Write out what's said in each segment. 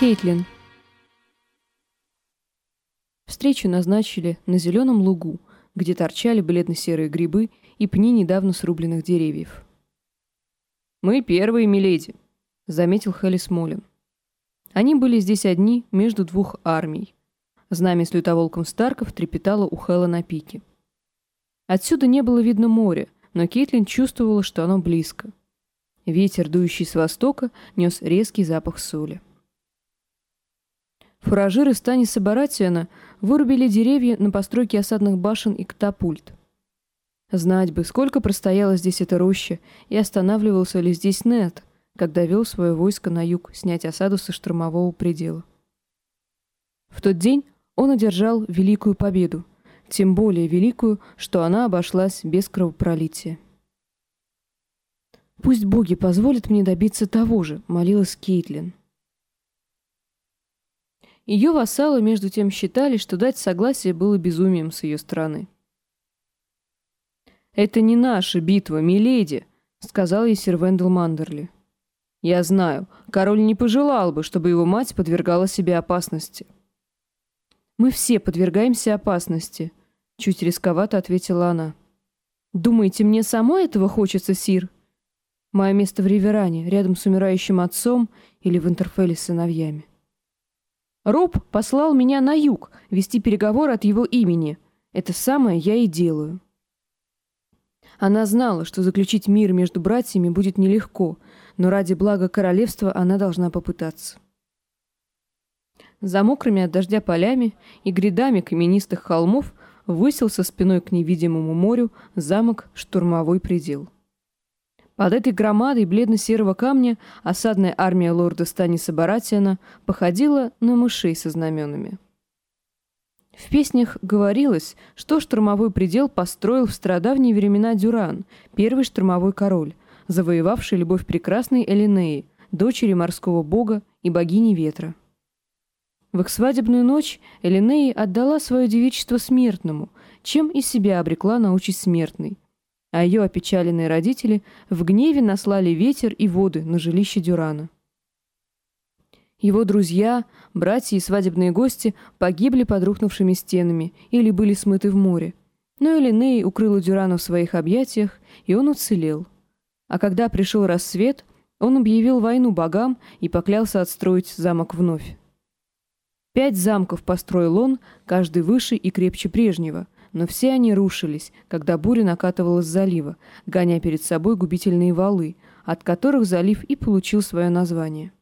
Кейтлин. Встречу назначили на зеленом лугу, где торчали бледно-серые грибы и пни недавно срубленных деревьев. «Мы первые, миледи», — заметил Хелли Смолин. Они были здесь одни между двух армий. Знамя с лютоволком Старков трепетало у Хэлла на пике. Отсюда не было видно моря, но Кейтлин чувствовала, что оно близко. Ветер, дующий с востока, нес резкий запах соли. Фуражиры Станиса Баратиана вырубили деревья на постройке осадных башен и катапульт. Знать бы, сколько простояла здесь эта роща, и останавливался ли здесь Нет, когда вел свое войско на юг снять осаду со штурмового предела. В тот день он одержал великую победу, тем более великую, что она обошлась без кровопролития. «Пусть боги позволят мне добиться того же», — молилась Кейтлин. Ее вассалы между тем считали, что дать согласие было безумием с ее стороны. «Это не наша битва, миледи», — сказал ей сир Вендел Мандерли. «Я знаю, король не пожелал бы, чтобы его мать подвергала себе опасности». «Мы все подвергаемся опасности», — чуть рисковато ответила она. «Думаете, мне самой этого хочется, сир? Мое место в Риверане, рядом с умирающим отцом или в Интерфеле с сыновьями». Роб послал меня на юг вести переговоры от его имени. Это самое я и делаю. Она знала, что заключить мир между братьями будет нелегко, но ради блага королевства она должна попытаться. За мокрыми от дождя полями и грядами каменистых холмов высился спиной к невидимому морю замок «Штурмовой предел». Под этой громадой бледно-серого камня осадная армия лорда Станиса Баратиана походила на мышей со знаменами. В песнях говорилось, что штурмовой предел построил в стародавние времена Дюран, первый штурмовой король, завоевавший любовь прекрасной Элинеи, дочери морского бога и богини ветра. В их свадебную ночь Элинеи отдала свое девичество смертному, чем и себя обрекла на участь смертной, а ее опечаленные родители в гневе наслали ветер и воды на жилище Дюрана. Его друзья, братья и свадебные гости погибли под рухнувшими стенами или были смыты в море. Но Элиней укрыла Дюрана в своих объятиях, и он уцелел. А когда пришел рассвет, он объявил войну богам и поклялся отстроить замок вновь. Пять замков построил он, каждый выше и крепче прежнего — но все они рушились, когда буря накатывала с залива, гоня перед собой губительные валы, от которых залив и получил свое название.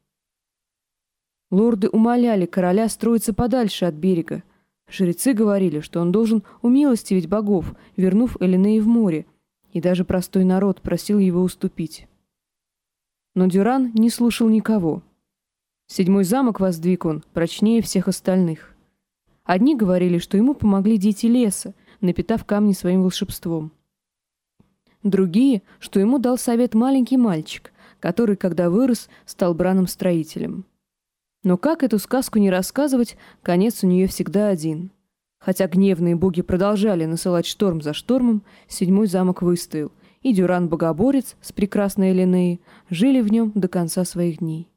Лорды умоляли короля строиться подальше от берега. Жрецы говорили, что он должен умилостивить богов, вернув Элинеи в море, и даже простой народ просил его уступить. Но Дюран не слушал никого. Седьмой замок воздвиг он, прочнее всех остальных. Одни говорили, что ему помогли дети леса, напитав камни своим волшебством. Другие, что ему дал совет маленький мальчик, который, когда вырос, стал браном-строителем. Но как эту сказку не рассказывать, конец у нее всегда один. Хотя гневные боги продолжали насылать шторм за штормом, седьмой замок выстоял, и Дюран-богоборец с прекрасной Эленеей жили в нем до конца своих дней.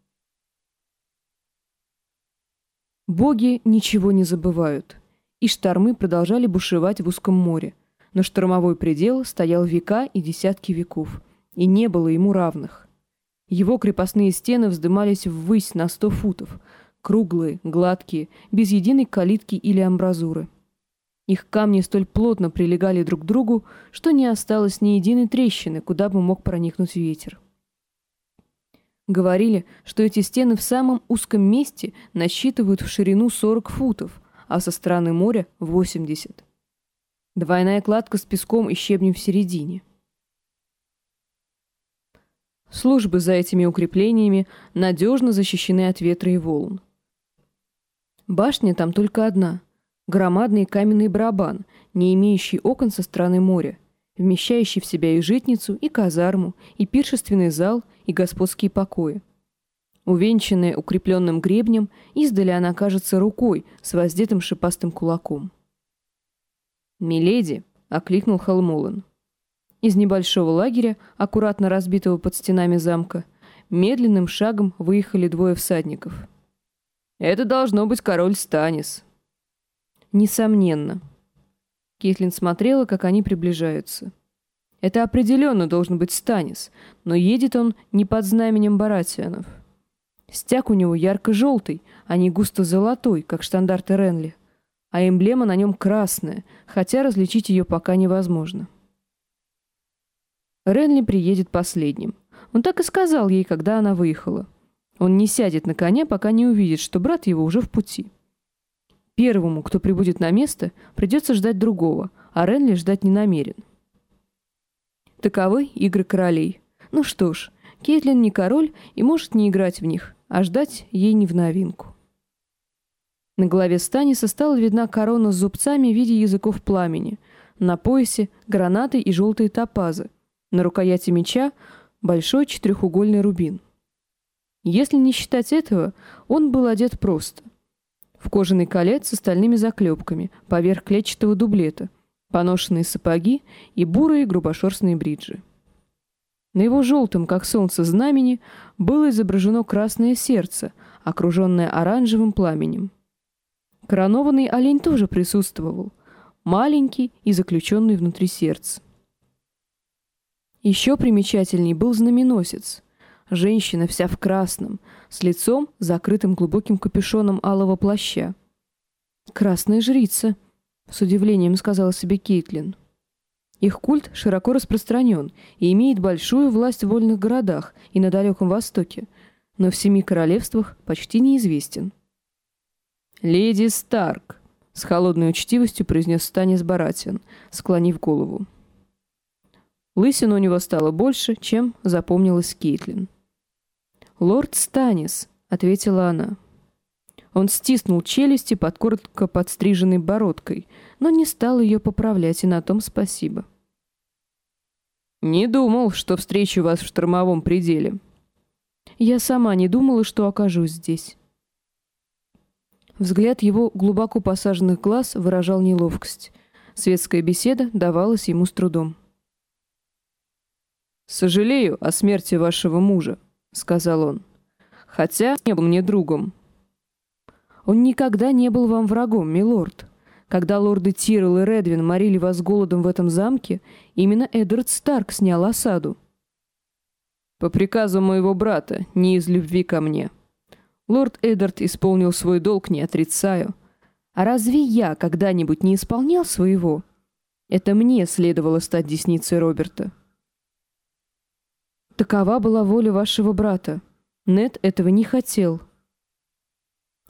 Боги ничего не забывают. И штормы продолжали бушевать в узком море. Но штормовой предел стоял века и десятки веков, и не было ему равных. Его крепостные стены вздымались ввысь на сто футов, круглые, гладкие, без единой калитки или амбразуры. Их камни столь плотно прилегали друг к другу, что не осталось ни единой трещины, куда бы мог проникнуть ветер. Говорили, что эти стены в самом узком месте насчитывают в ширину 40 футов, а со стороны моря — 80. Двойная кладка с песком и щебнем в середине. Службы за этими укреплениями надежно защищены от ветра и волн. Башня там только одна — громадный каменный барабан, не имеющий окон со стороны моря, вмещающий в себя и житницу, и казарму, и пиршественный зал, и господские покои. Увенчанная укрепленным гребнем, издали она кажется рукой с воздетым шипастым кулаком. «Миледи!» — окликнул Холмолан. Из небольшого лагеря, аккуратно разбитого под стенами замка, медленным шагом выехали двое всадников. Это должно быть король Станис. Несомненно. Кейтлин смотрела, как они приближаются. Это определенно должен быть Станис, но едет он не под знаменем Баратианов. Стяг у него ярко-желтый, а не густо-золотой, как штандарты Ренли. А эмблема на нем красная, хотя различить ее пока невозможно. Ренли приедет последним. Он так и сказал ей, когда она выехала. Он не сядет на коня, пока не увидит, что брат его уже в пути. Первому, кто прибудет на место, придется ждать другого, а Ренли ждать не намерен. Таковы игры королей. Ну что ж, Кейтлин не король и может не играть в них, а ждать ей не в новинку. На голове Станиса стала видна корона с зубцами в виде языков пламени, на поясе гранаты и желтые топазы, на рукояти меча большой четырехугольный рубин. Если не считать этого, он был одет просто. В кожаный колец с стальными заклепками, поверх клетчатого дублета – поношенные сапоги и бурые грубошерстные бриджи. На его желтом, как солнце, знамени было изображено красное сердце, окруженное оранжевым пламенем. Коронованный олень тоже присутствовал, маленький и заключенный внутри сердца. Еще примечательней был знаменосец. Женщина вся в красном, с лицом, закрытым глубоким капюшоном алого плаща. Красная жрица — с удивлением сказала себе Кейтлин. Их культ широко распространен и имеет большую власть в вольных городах и на Далеком Востоке, но в семи королевствах почти неизвестен. «Леди Старк», — с холодной учтивостью произнес Станис Баратин, склонив голову. Лысина у него стало больше, чем запомнилась Кейтлин. «Лорд Станис», — ответила она. Он стиснул челюсти под коротко подстриженной бородкой, но не стал ее поправлять, и на том спасибо. «Не думал, что встречу вас в штормовом пределе». «Я сама не думала, что окажусь здесь». Взгляд его глубоко посаженных глаз выражал неловкость. Светская беседа давалась ему с трудом. «Сожалею о смерти вашего мужа», — сказал он. «Хотя не был мне другом. Он никогда не был вам врагом, милорд. Когда лорды Тирл и Редвин морили вас голодом в этом замке, именно Эдвард Старк снял осаду. По приказу моего брата, не из любви ко мне. Лорд Эдвард исполнил свой долг, не отрицаю. А разве я когда-нибудь не исполнял своего? Это мне следовало стать десницей Роберта. Такова была воля вашего брата. Нед этого не хотел.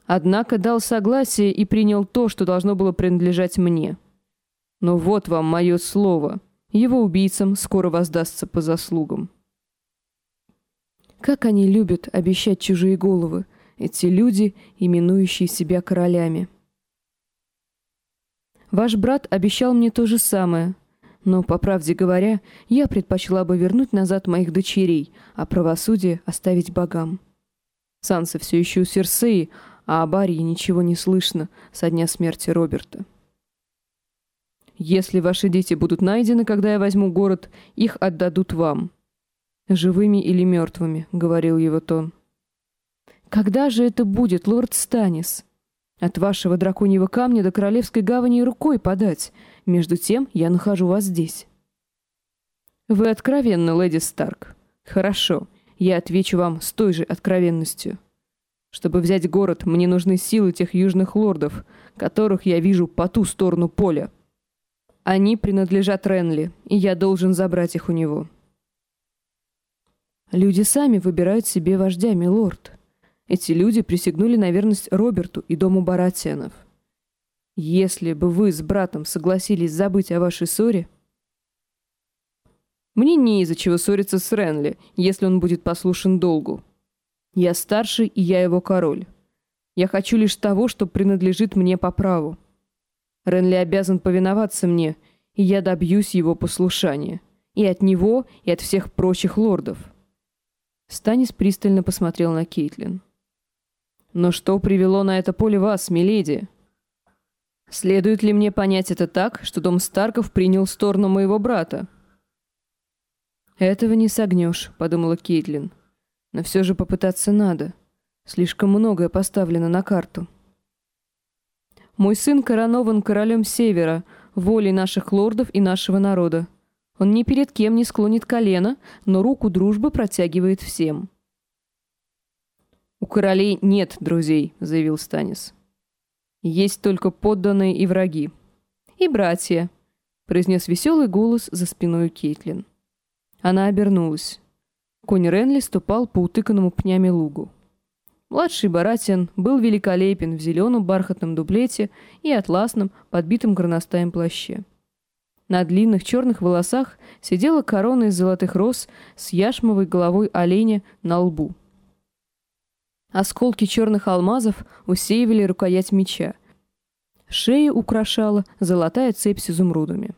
Однако дал согласие и принял то, что должно было принадлежать мне. Но вот вам мое слово. Его убийцам скоро воздастся по заслугам. Как они любят обещать чужие головы, эти люди, именующие себя королями. Ваш брат обещал мне то же самое, но, по правде говоря, я предпочла бы вернуть назад моих дочерей, а правосудие оставить богам. Санса все еще у Серсеи, а о Барии ничего не слышно со дня смерти Роберта. Если ваши дети будут найдены, когда я возьму город, их отдадут вам. Живыми или мертвыми, — говорил его тон. Когда же это будет, лорд Станис? От вашего драконьего камня до королевской гавани рукой подать. Между тем я нахожу вас здесь. Вы откровенны, леди Старк. Хорошо, я отвечу вам с той же откровенностью. Чтобы взять город, мне нужны силы тех южных лордов, которых я вижу по ту сторону поля. Они принадлежат Ренли, и я должен забрать их у него. Люди сами выбирают себе вождя, милорд. Эти люди присягнули на верность Роберту и дому Баратианов. Если бы вы с братом согласились забыть о вашей ссоре... Мне не из-за чего ссориться с Ренли, если он будет послушен долгу. Я старший, и я его король. Я хочу лишь того, что принадлежит мне по праву. Ренли обязан повиноваться мне, и я добьюсь его послушания. И от него, и от всех прочих лордов. Станис пристально посмотрел на Кейтлин. «Но что привело на это поле вас, миледи? Следует ли мне понять это так, что дом Старков принял сторону моего брата?» «Этого не согнешь», — подумала Кейтлин. Но все же попытаться надо. Слишком многое поставлено на карту. Мой сын коронован королем Севера, волей наших лордов и нашего народа. Он ни перед кем не склонит колено, но руку дружбы протягивает всем. «У королей нет друзей», — заявил Станис. «Есть только подданные и враги. И братья», — произнес веселый голос за спиной Кейтлин. Она обернулась. Конь Ренли ступал по утыканному пнями лугу. Младший Баратин был великолепен в зеленом бархатном дублете и атласном, подбитом горностаем плаще. На длинных черных волосах сидела корона из золотых роз с яшмовой головой оленя на лбу. Осколки черных алмазов усеивали рукоять меча. Шею украшала золотая цепь с изумрудами.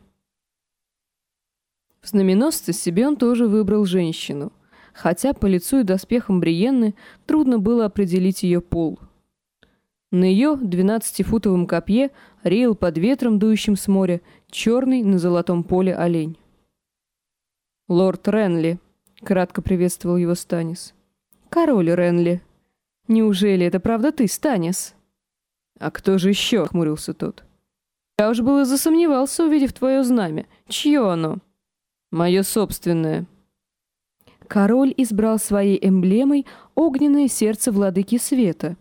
В знаменосце себе он тоже выбрал женщину, хотя по лицу и доспехам Бриенны трудно было определить ее пол. На ее двенадцатифутовом копье реял под ветром, дующим с моря, черный на золотом поле олень. «Лорд Ренли», — кратко приветствовал его Станис. «Король Ренли. Неужели это правда ты, Станис?» «А кто же еще?» — хмурился тот. «Я уж было засомневался, увидев твое знамя. Чье оно?» Мое собственное. Король избрал своей эмблемой огненное сердце владыки света.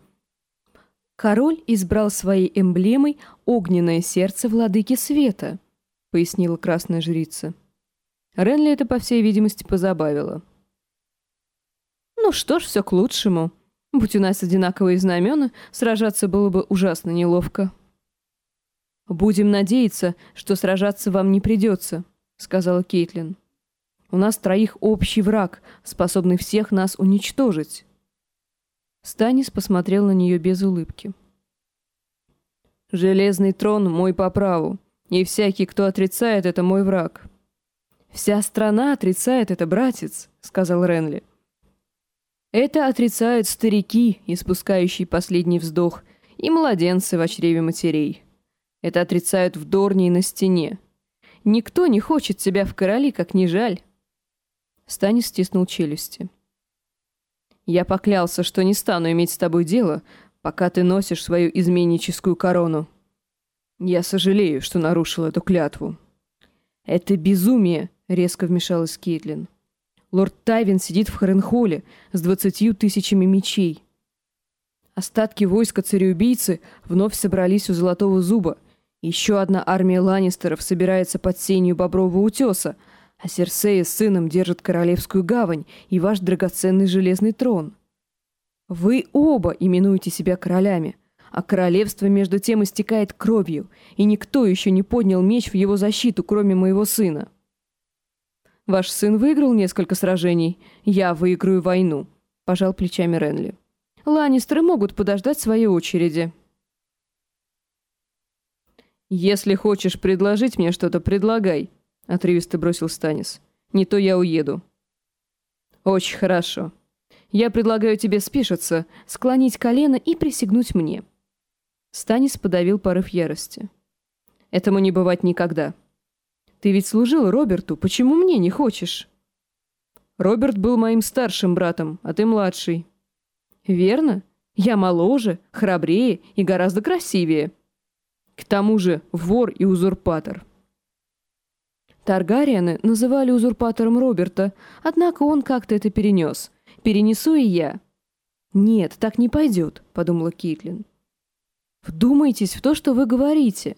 Король избрал своей эмблемой огненное сердце владыки света, пояснила красная жрица. Ренли это, по всей видимости, позабавило. Ну что ж, все к лучшему. Будь у нас одинаковые знамена, сражаться было бы ужасно неловко. Будем надеяться, что сражаться вам не придется, — сказала Кейтлин. «У нас троих общий враг, способный всех нас уничтожить». Станис посмотрел на нее без улыбки. «Железный трон мой по праву, и всякий, кто отрицает, это мой враг». «Вся страна отрицает это, братец», — сказал Ренли. «Это отрицают старики, испускающие последний вздох, и младенцы в чреве матерей. Это отрицают в Дорне и на стене. Никто не хочет тебя в короли, как не жаль. Станис стиснул челюсти. Я поклялся, что не стану иметь с тобой дело, пока ты носишь свою изменническую корону. Я сожалею, что нарушил эту клятву. Это безумие, резко вмешалась Кейтлин. Лорд Тайвин сидит в Харенхолле с двадцатью тысячами мечей. Остатки войска цареубийцы вновь собрались у Золотого Зуба, еще одна армия Ланнистеров собирается под сенью Бобрового утеса, а Серсея с сыном держат Королевскую гавань и ваш драгоценный железный трон. Вы оба именуете себя королями, а королевство между тем истекает кровью, и никто еще не поднял меч в его защиту, кроме моего сына. Ваш сын выиграл несколько сражений, я выиграю войну, пожал плечами Ренли. Ланнистеры могут подождать своей очереди. «Если хочешь предложить мне что-то, предлагай», — отрывисто бросил Станис. «Не то я уеду». «Очень хорошо. Я предлагаю тебе спешиться, склонить колено и присягнуть мне». Станис подавил порыв ярости. «Этому не бывать никогда. Ты ведь служил Роберту, почему мне не хочешь?» «Роберт был моим старшим братом, а ты младший». «Верно. Я моложе, храбрее и гораздо красивее». К тому же вор и узурпатор. Таргариены называли узурпатором Роберта, однако он как-то это перенес. Перенесу и я. «Нет, так не пойдет», — подумала Китлин. «Вдумайтесь в то, что вы говорите.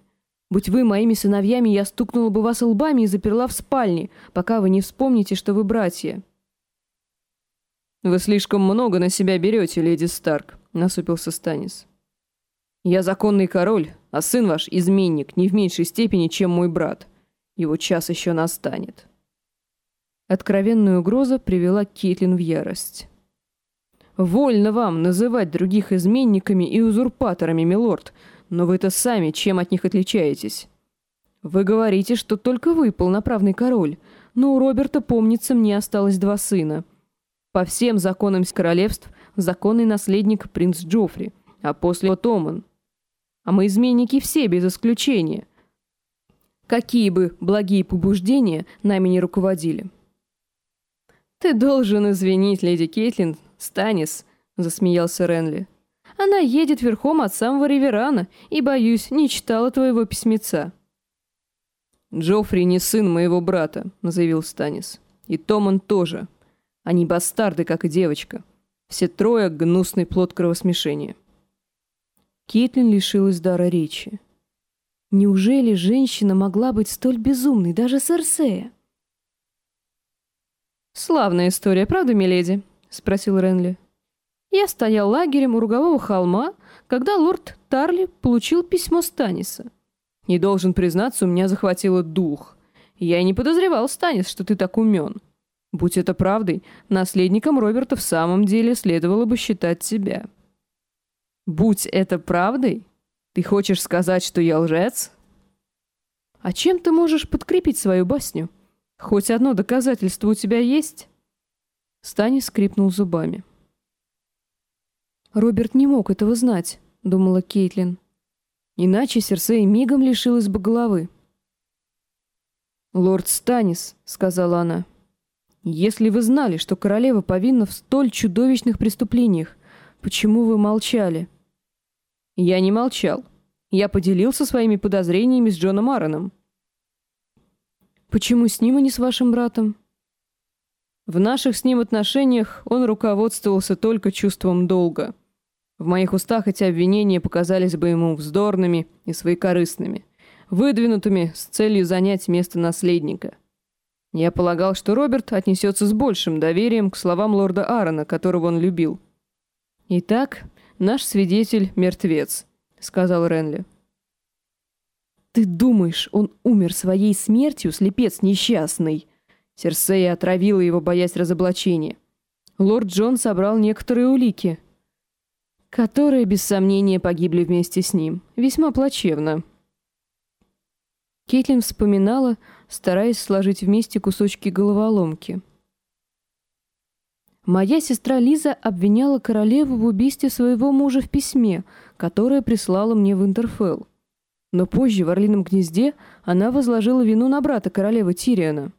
Будь вы моими сыновьями, я стукнула бы вас лбами и заперла в спальне, пока вы не вспомните, что вы братья». «Вы слишком много на себя берете, леди Старк», — насупился Станис. «Я законный король, а сын ваш изменник не в меньшей степени, чем мой брат. Его час еще настанет». Откровенная угроза привела Кейтлин в ярость. «Вольно вам называть других изменниками и узурпаторами, милорд, но вы-то сами чем от них отличаетесь? Вы говорите, что только вы полноправный король, но у Роберта, помнится, мне осталось два сына. По всем законам королевств законный наследник принц Джоффри, а после Томан — а мы изменники все, без исключения. Какие бы благие побуждения нами не руководили. «Ты должен извинить, леди Кейтлин, Станис», — засмеялся Ренли. «Она едет верхом от самого Риверана и, боюсь, не читала твоего письмеца». «Джоффри не сын моего брата», — заявил Станис. «И Томан тоже. Они бастарды, как и девочка. Все трое — гнусный плод кровосмешения». Кейтлин лишилась дара речи. Неужели женщина могла быть столь безумной, даже Серсея? «Славная история, правда, миледи?» — спросил Ренли. «Я стоял лагерем у Ругового холма, когда лорд Тарли получил письмо Станиса. И должен признаться, у меня захватило дух. Я и не подозревал, Станис, что ты так умен. Будь это правдой, наследником Роберта в самом деле следовало бы считать тебя». «Будь это правдой?» Ты хочешь сказать, что я лжец? А чем ты можешь подкрепить свою басню? Хоть одно доказательство у тебя есть? Стани скрипнул зубами. Роберт не мог этого знать, думала Кейтлин. Иначе Серсей мигом лишилась бы головы. «Лорд Станис», — сказала она, — «если вы знали, что королева повинна в столь чудовищных преступлениях, почему вы молчали?» Я не молчал. Я поделился своими подозрениями с Джоном Аароном. Почему с ним, а не с вашим братом? В наших с ним отношениях он руководствовался только чувством долга. В моих устах эти обвинения показались бы ему вздорными и своекорыстными, выдвинутыми с целью занять место наследника. Я полагал, что Роберт отнесется с большим доверием к словам лорда Аарона, которого он любил. Итак, «Наш свидетель — мертвец», — сказал Ренли. «Ты думаешь, он умер своей смертью, слепец несчастный?» Серсея отравила его, боясь разоблачения. Лорд Джон собрал некоторые улики, которые, без сомнения, погибли вместе с ним. Весьма плачевно. Кейтлин вспоминала, стараясь сложить вместе кусочки головоломки. Моя сестра Лиза обвиняла королеву в убийстве своего мужа в письме, которое прислала мне в Интерфелл. Но позже в Орлином гнезде она возложила вину на брата королевы Тириана.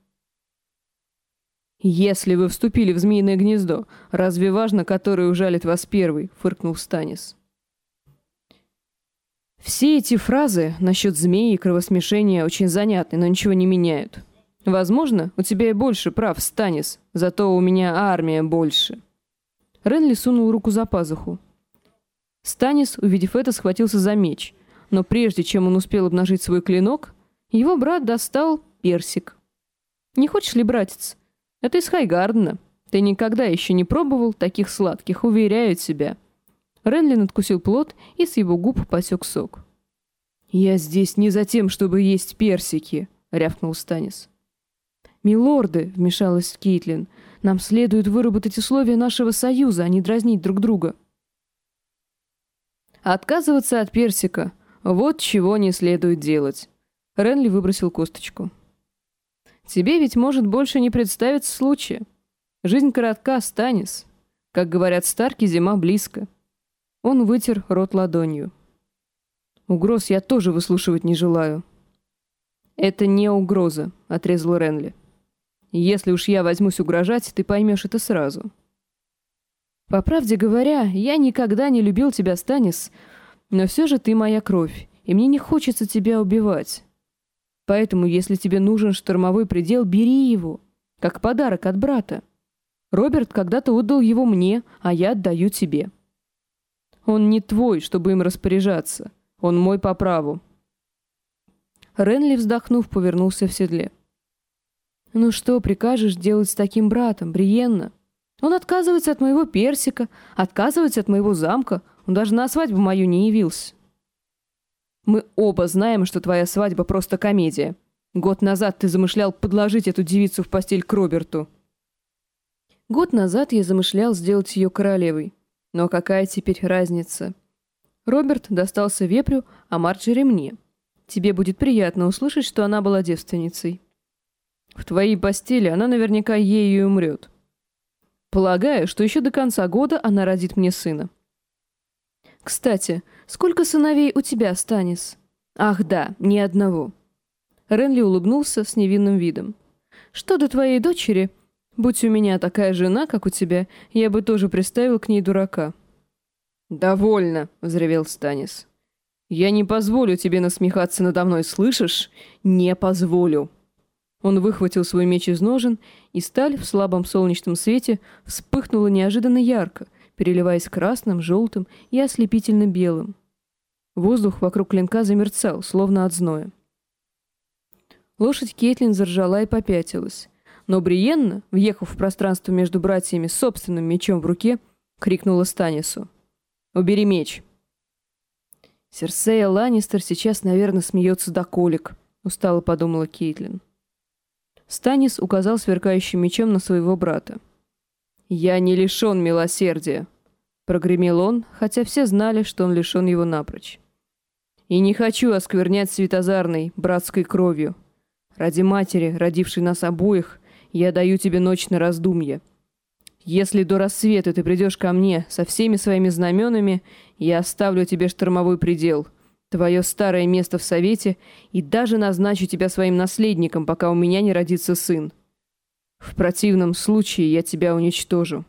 «Если вы вступили в змеиное гнездо, разве важно, который ужалит вас первый?» — фыркнул Станис. Все эти фразы насчет змеи и кровосмешения очень занятны, но ничего не меняют. Возможно, у тебя и больше прав, Станис, зато у меня армия больше. Ренли сунул руку за пазуху. Станис, увидев это, схватился за меч, но прежде чем он успел обнажить свой клинок, его брат достал персик. «Не хочешь ли, братец? Это из Хайгардена. Ты никогда еще не пробовал таких сладких, уверяю тебя». Ренли надкусил плод и с его губ посек сок. «Я здесь не за тем, чтобы есть персики», — рявкнул Станис. «Милорды», — вмешалась Кейтлин, — «нам следует выработать условия нашего союза, а не дразнить друг друга». «Отказываться от персика. Вот чего не следует делать». Ренли выбросил косточку. «Тебе ведь может больше не представиться случая. Жизнь коротка, Станис. Как говорят старки, зима близко». Он вытер рот ладонью. «Угроз я тоже выслушивать не желаю». «Это не угроза», — отрезал Ренли. Если уж я возьмусь угрожать, ты поймешь это сразу. По правде говоря, я никогда не любил тебя, Станис, но все же ты моя кровь, и мне не хочется тебя убивать. Поэтому, если тебе нужен штормовой предел, бери его, как подарок от брата. Роберт когда-то отдал его мне, а я отдаю тебе. Он не твой, чтобы им распоряжаться. Он мой по праву. Ренли, вздохнув, повернулся в седле. «Ну что прикажешь делать с таким братом, Бриенна? Он отказывается от моего персика, отказывается от моего замка, он даже на свадьбу мою не явился». «Мы оба знаем, что твоя свадьба просто комедия. Год назад ты замышлял подложить эту девицу в постель к Роберту». Год назад я замышлял сделать ее королевой. Но какая теперь разница? Роберт достался вепрю, а Марджери мне. Тебе будет приятно услышать, что она была девственницей. В твоей постели она наверняка ею умрет. Полагаю, что еще до конца года она родит мне сына. Кстати, сколько сыновей у тебя, Станис? Ах да, ни одного. Ренли улыбнулся с невинным видом. Что до твоей дочери? Будь у меня такая жена, как у тебя, я бы тоже приставил к ней дурака». «Довольно», — взревел Станис. «Я не позволю тебе насмехаться надо мной, слышишь? Не позволю». Он выхватил свой меч из ножен, и сталь в слабом солнечном свете вспыхнула неожиданно ярко, переливаясь красным, желтым и ослепительно белым. Воздух вокруг клинка замерцал, словно от зноя. Лошадь Кейтлин заржала и попятилась. Но Бриенна, въехав в пространство между братьями с собственным мечом в руке, крикнула Станису. «Убери меч!» «Серсея Ланнистер сейчас, наверное, смеется до колик», — устало подумала Кейтлин. Станис указал сверкающим мечом на своего брата. «Я не лишен милосердия», — прогремел он, хотя все знали, что он лишен его напрочь. «И не хочу осквернять светозарной, братской кровью. Ради матери, родившей нас обоих, я даю тебе ночь на раздумье. Если до рассвета ты придешь ко мне со всеми своими знаменами, я оставлю тебе штормовой предел, твое старое место в совете и даже назначу тебя своим наследником, пока у меня не родится сын. В противном случае я тебя уничтожу».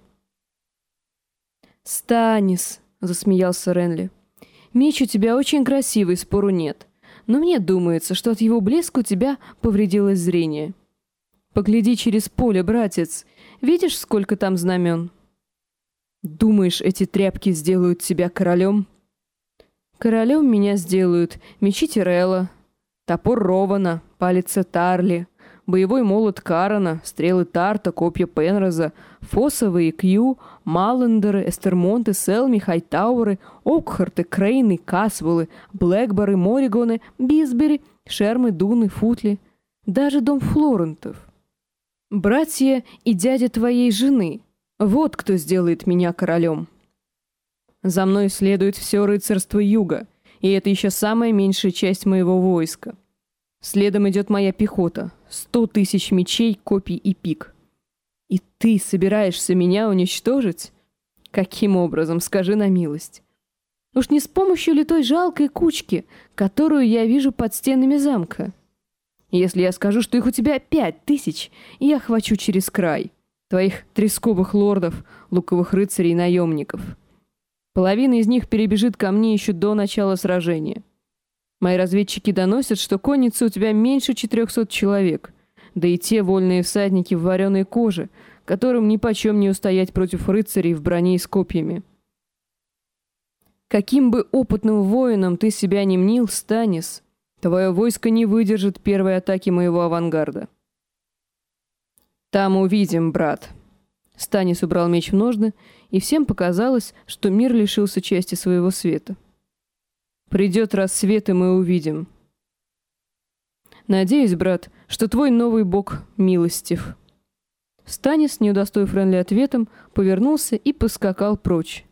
«Станис», — засмеялся Ренли, — «меч у тебя очень красивый, спору нет, но мне думается, что от его блеска у тебя повредилось зрение». Погляди через поле, братец. Видишь, сколько там знамен? Думаешь, эти тряпки сделают тебя королем? Королем меня сделают мечи Тирелла, топор Рована, палец Тарли, боевой молот Карана, стрелы Тарта, копья Пенроза, фосовые Кью, Маллендеры, Эстермонты, Селми, Хайтауэры, Окхарты, Крейны, Касвеллы, Блэкборы, Моригоны, Бисбери, Шермы, Дуны, Футли, даже дом Флорентов. Братья и дядя твоей жены. Вот кто сделает меня королем. За мной следует все рыцарство юга, и это еще самая меньшая часть моего войска. Следом идет моя пехота, сто тысяч мечей, копий и пик. И ты собираешься меня уничтожить? Каким образом, скажи на милость? Уж не с помощью ли той жалкой кучки, которую я вижу под стенами замка? Если я скажу, что их у тебя пять тысяч, я хвачу через край. Твоих тресковых лордов, луковых рыцарей и наемников. Половина из них перебежит ко мне еще до начала сражения. Мои разведчики доносят, что конница у тебя меньше четырехсот человек, да и те вольные всадники в вареной коже, которым ни почем не устоять против рыцарей в броне и с копьями. Каким бы опытным воином ты себя не мнил, Станис, Твое войско не выдержит первой атаки моего авангарда. Там увидим, брат. Станис убрал меч в ножны, и всем показалось, что мир лишился части своего света. Придет рассвет, и мы увидим. Надеюсь, брат, что твой новый бог милостив. Станис, не удостоив Ренли ответом, повернулся и поскакал прочь.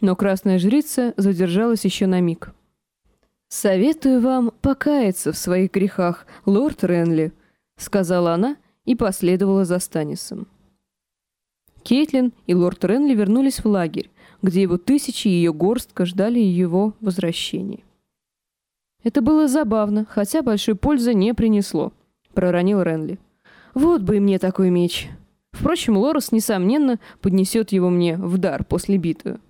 Но красная жрица задержалась еще на миг. «Советую вам покаяться в своих грехах, лорд Ренли», — сказала она и последовала за Станисом. Кейтлин и лорд Ренли вернулись в лагерь, где его тысячи и ее горстка ждали его возвращения. «Это было забавно, хотя большой пользы не принесло», — проронил Ренли. «Вот бы и мне такой меч. Впрочем, Лорес, несомненно, поднесет его мне в дар после битвы.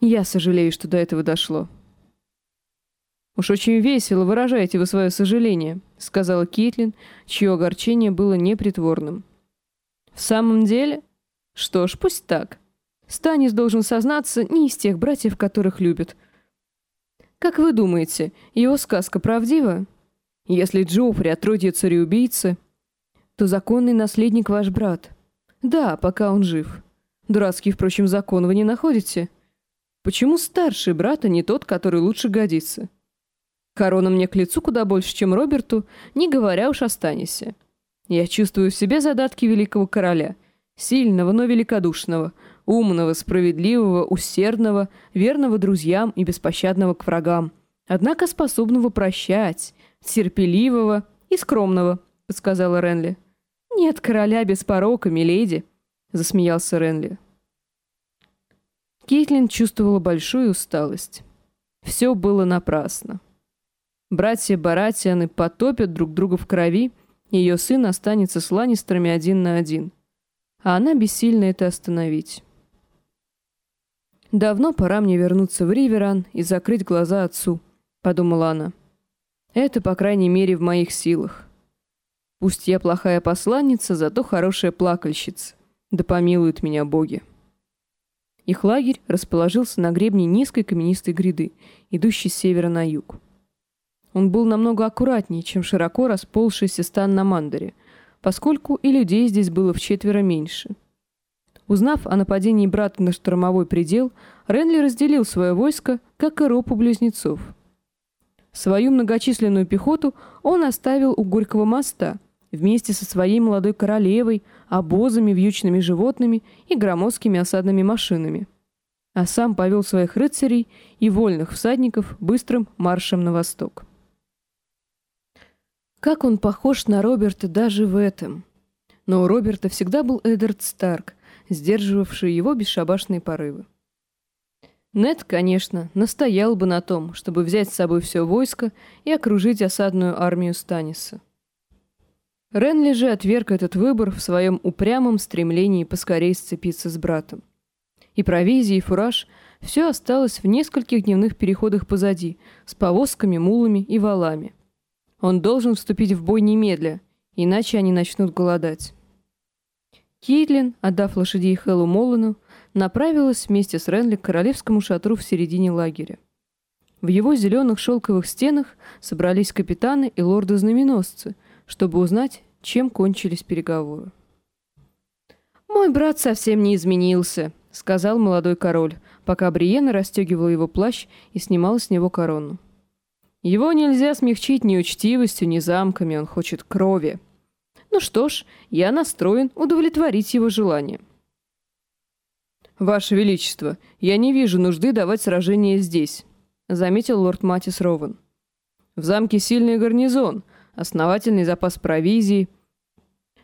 Я сожалею, что до этого дошло». «Уж очень весело выражаете вы свое сожаление», — сказала Кейтлин, чье огорчение было непритворным. «В самом деле? Что ж, пусть так. Станис должен сознаться не из тех братьев, которых любит. Как вы думаете, его сказка правдива? Если Джоффри отродье цареубийцы, то законный наследник ваш брат. Да, пока он жив. Дурацкий, впрочем, закон вы не находите. Почему старший брат, а не тот, который лучше годится?» Корона мне к лицу куда больше, чем Роберту, не говоря уж о Станисе. Я чувствую в себе задатки великого короля. Сильного, но великодушного, умного, справедливого, усердного, верного друзьям и беспощадного к врагам. Однако способного прощать, терпеливого и скромного, подсказала Ренли. «Нет короля без порока, миледи», — засмеялся Ренли. Кейтлин чувствовала большую усталость. Все было напрасно. Братья Баратианы потопят друг друга в крови, и ее сын останется с Ланнистерами один на один. а она бессильна это остановить. «Давно пора мне вернуться в Риверан и закрыть глаза отцу», — подумала она. «Это, по крайней мере, в моих силах. Пусть я плохая посланница, зато хорошая плакальщица. Да помилуют меня боги». Их лагерь расположился на гребне низкой каменистой гряды, идущей с севера на юг. Он был намного аккуратнее, чем широко расползшийся стан на Мандере, поскольку и людей здесь было в четверо меньше. Узнав о нападении брата на штормовой предел, Ренли разделил свое войско, как и ропу близнецов. Свою многочисленную пехоту он оставил у Горького моста, вместе со своей молодой королевой, обозами, вьючными животными и громоздкими осадными машинами. А сам повел своих рыцарей и вольных всадников быстрым маршем на восток. Как он похож на Роберта даже в этом. Но у Роберта всегда был Эддард Старк, сдерживавший его бесшабашные порывы. Нед, конечно, настоял бы на том, чтобы взять с собой все войско и окружить осадную армию Станиса. Ренли же отверг этот выбор в своем упрямом стремлении поскорее сцепиться с братом. И провизия, и фураж – все осталось в нескольких дневных переходах позади, с повозками, мулами и валами – он должен вступить в бой немедля, иначе они начнут голодать. Кейтлин, отдав лошадей Хэллу Моллану, направилась вместе с Ренли к королевскому шатру в середине лагеря. В его зеленых шелковых стенах собрались капитаны и лорды-знаменосцы, чтобы узнать, чем кончились переговоры. «Мой брат совсем не изменился», — сказал молодой король, пока Бриена расстегивала его плащ и снимала с него корону. Его нельзя смягчить ни учтивостью, ни замками, он хочет крови. Ну что ж, я настроен удовлетворить его желание. «Ваше Величество, я не вижу нужды давать сражение здесь», — заметил лорд Матис Рован. «В замке сильный гарнизон, основательный запас провизии.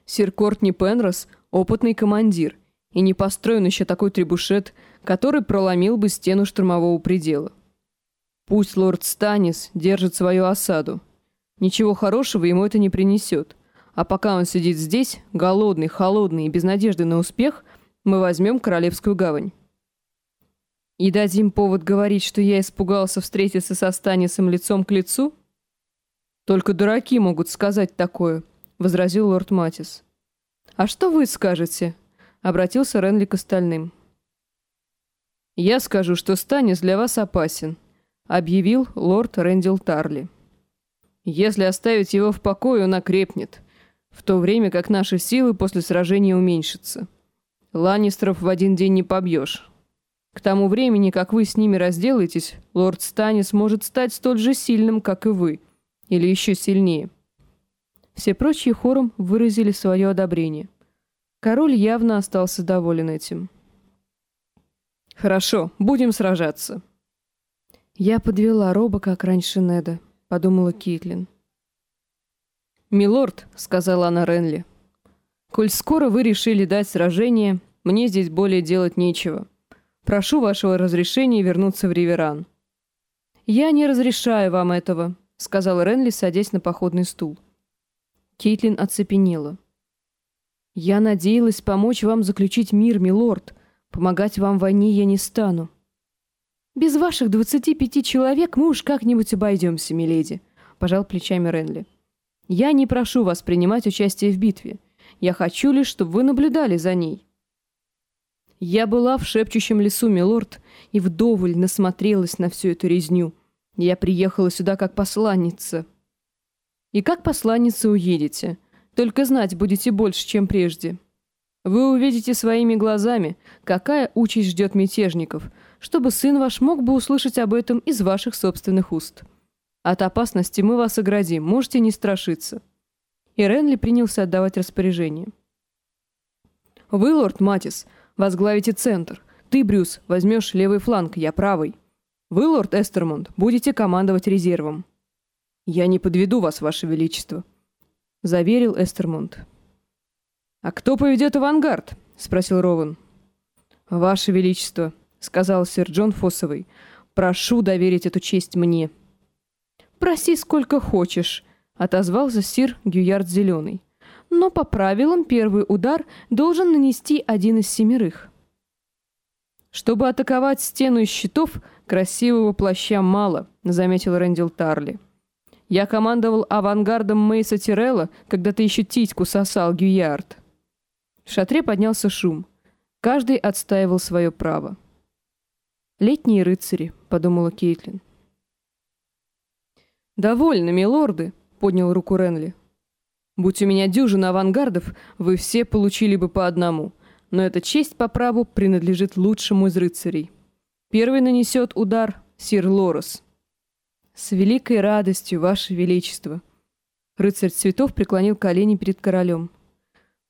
Сир Кортни Пенрос — опытный командир, и не построен еще такой требушет, который проломил бы стену штурмового предела. Пусть лорд Станис держит свою осаду. Ничего хорошего ему это не принесет. А пока он сидит здесь, голодный, холодный и без надежды на успех, мы возьмем Королевскую гавань. И дадим повод говорить, что я испугался встретиться со Станисом лицом к лицу? Только дураки могут сказать такое, — возразил лорд Матис. «А что вы скажете?» — обратился Ренли к остальным. «Я скажу, что Станис для вас опасен», объявил лорд Рэндил Тарли. «Если оставить его в покое, он окрепнет, в то время как наши силы после сражения уменьшатся. Ланнистеров в один день не побьешь. К тому времени, как вы с ними разделаетесь, лорд Станис может стать столь же сильным, как и вы, или еще сильнее». Все прочие хором выразили свое одобрение. Король явно остался доволен этим. «Хорошо, будем сражаться», «Я подвела Роба, как раньше Неда», — подумала Китлин. «Милорд», — сказала она Ренли, — «коль скоро вы решили дать сражение, мне здесь более делать нечего. Прошу вашего разрешения вернуться в Риверан». «Я не разрешаю вам этого», — сказал Ренли, садясь на походный стул. Кейтлин оцепенела. «Я надеялась помочь вам заключить мир, милорд. Помогать вам в войне я не стану». «Без ваших двадцати пяти человек мы уж как-нибудь обойдемся, миледи», — пожал плечами Ренли. «Я не прошу вас принимать участие в битве. Я хочу лишь, чтобы вы наблюдали за ней». Я была в шепчущем лесу, милорд, и вдоволь насмотрелась на всю эту резню. Я приехала сюда как посланница. И как посланница уедете. Только знать будете больше, чем прежде. Вы увидите своими глазами, какая участь ждет мятежников — чтобы сын ваш мог бы услышать об этом из ваших собственных уст. От опасности мы вас оградим, можете не страшиться». И Ренли принялся отдавать распоряжение. «Вы, лорд Матис, возглавите центр. Ты, Брюс, возьмешь левый фланг, я правый. Вы, лорд Эстермонд, будете командовать резервом». «Я не подведу вас, ваше величество», — заверил Эстермонд. «А кто поведет авангард?» — спросил Рован. «Ваше величество», — сказал сэр Джон Фоссовый. «Прошу доверить эту честь мне». «Проси сколько хочешь», — отозвался сир Гюярд Зеленый. но по правилам первый удар должен нанести один из семерых. «Чтобы атаковать стену из щитов, красивого плаща мало», — заметил Рэндил Тарли. «Я командовал авангардом Мейса Тирелла, когда ты еще титьку сосал, Гюярд». В шатре поднялся шум. Каждый отстаивал свое право. «Летние рыцари», — подумала Кейтлин. «Довольно, милорды», — поднял руку Ренли. «Будь у меня дюжина авангардов, вы все получили бы по одному, но эта честь по праву принадлежит лучшему из рыцарей. Первый нанесет удар сир Лорос». «С великой радостью, ваше величество!» Рыцарь цветов преклонил колени перед королем.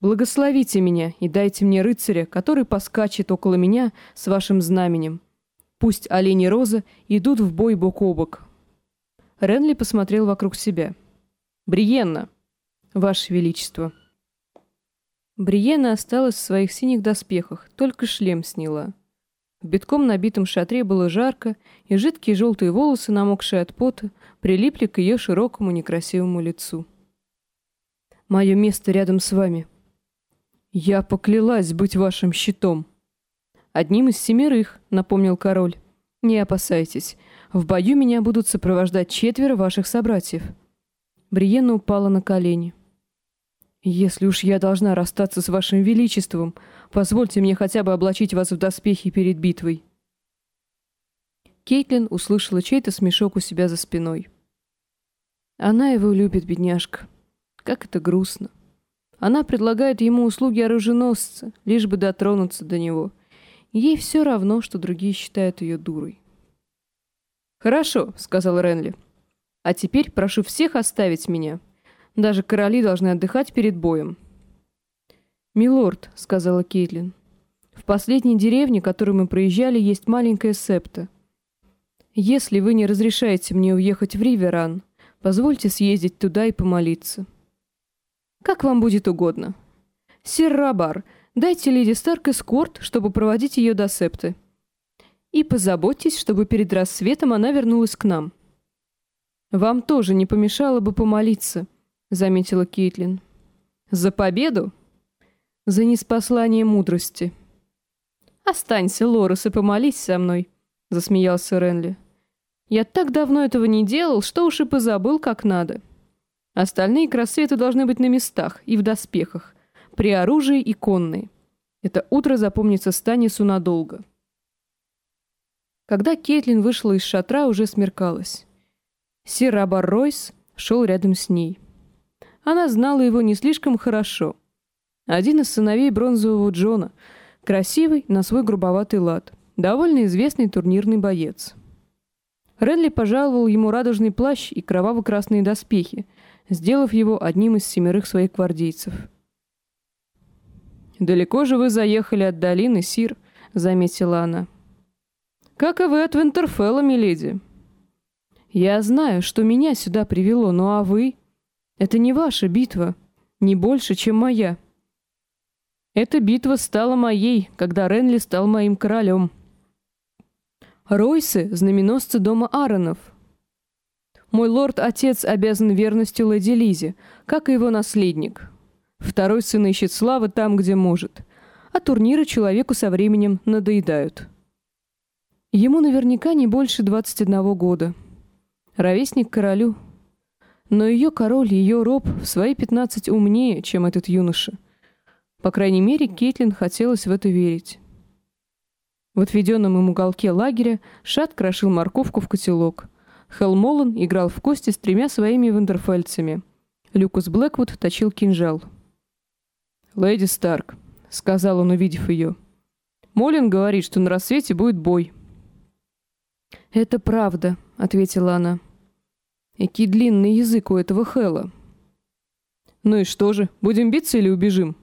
«Благословите меня и дайте мне рыцаря, который поскачет около меня с вашим знаменем. Пусть олени Роза идут в бой бок о бок, Ренли посмотрел вокруг себя. «Бриенна!» «Ваше Величество!» Бриенна осталась в своих синих доспехах, только шлем сняла. В битком набитом шатре было жарко, и жидкие желтые волосы, намокшие от пота, прилипли к ее широкому некрасивому лицу. «Мое место рядом с вами. Я поклялась быть вашим щитом». «Одним из семерых», — напомнил король. «Не опасайтесь, в бою меня будут сопровождать четверо ваших собратьев». Бриенна упала на колени. «Если уж я должна расстаться с вашим величеством, позвольте мне хотя бы облачить вас в доспехи перед битвой». Кейтлин услышала чей-то смешок у себя за спиной. Она его любит, бедняжка. Как это грустно. Она предлагает ему услуги оруженосца, лишь бы дотронуться до него. Ей все равно, что другие считают ее дурой. «Хорошо», — сказал Ренли. «А теперь прошу всех оставить меня. Даже короли должны отдыхать перед боем». «Милорд», — сказала Кейтлин, — «в последней деревне, которую мы проезжали, есть маленькая септа. Если вы не разрешаете мне уехать в Риверан, позвольте съездить туда и помолиться». «Как вам будет угодно. Сир Рабар, дайте леди Старк эскорт, чтобы проводить ее до септы». И позаботьтесь, чтобы перед рассветом она вернулась к нам. Вам тоже не помешало бы помолиться, заметила Кейтлин. За победу? За неспослание мудрости. Останься, Лорес, и помолись со мной, засмеялся Ренли. Я так давно этого не делал, что уж и позабыл, как надо. Остальные к рассвету должны быть на местах и в доспехах, при оружии и конные. Это утро запомнится Станису надолго. Когда Кейтлин вышла из шатра, уже смеркалось. Сир Абар Ройс шел рядом с ней. Она знала его не слишком хорошо. Один из сыновей бронзового Джона, красивый, на свой грубоватый лад, довольно известный турнирный боец. Ренли пожаловал ему радужный плащ и кроваво-красные доспехи, сделав его одним из семерых своих гвардейцев. «Далеко же вы заехали от долины, Сир», — заметила она. «Как и вы от Винтерфелла, миледи». «Я знаю, что меня сюда привело, ну а вы? Это не ваша битва, не больше, чем моя». «Эта битва стала моей, когда Ренли стал моим королем». «Ройсы — знаменосцы дома Ааронов». «Мой лорд-отец обязан верностью леди Лизе, как и его наследник. Второй сын ищет славы там, где может, а турниры человеку со временем надоедают». Ему наверняка не больше 21 года. Ровесник королю. Но ее король, ее роб в свои 15 умнее, чем этот юноша. По крайней мере, Кейтлин хотелось в это верить. В отведенном им уголке лагеря Шат крошил морковку в котелок. Хелмолан играл в кости с тремя своими вендерфельдцами. Люкус Блэквуд точил кинжал. «Леди Старк», — сказал он, увидев ее. «Молин говорит, что на рассвете будет бой». «Это правда», — ответила она. «Экий длинный язык у этого Хэла». «Ну и что же, будем биться или убежим?»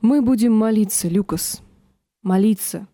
«Мы будем молиться, Люкас. Молиться».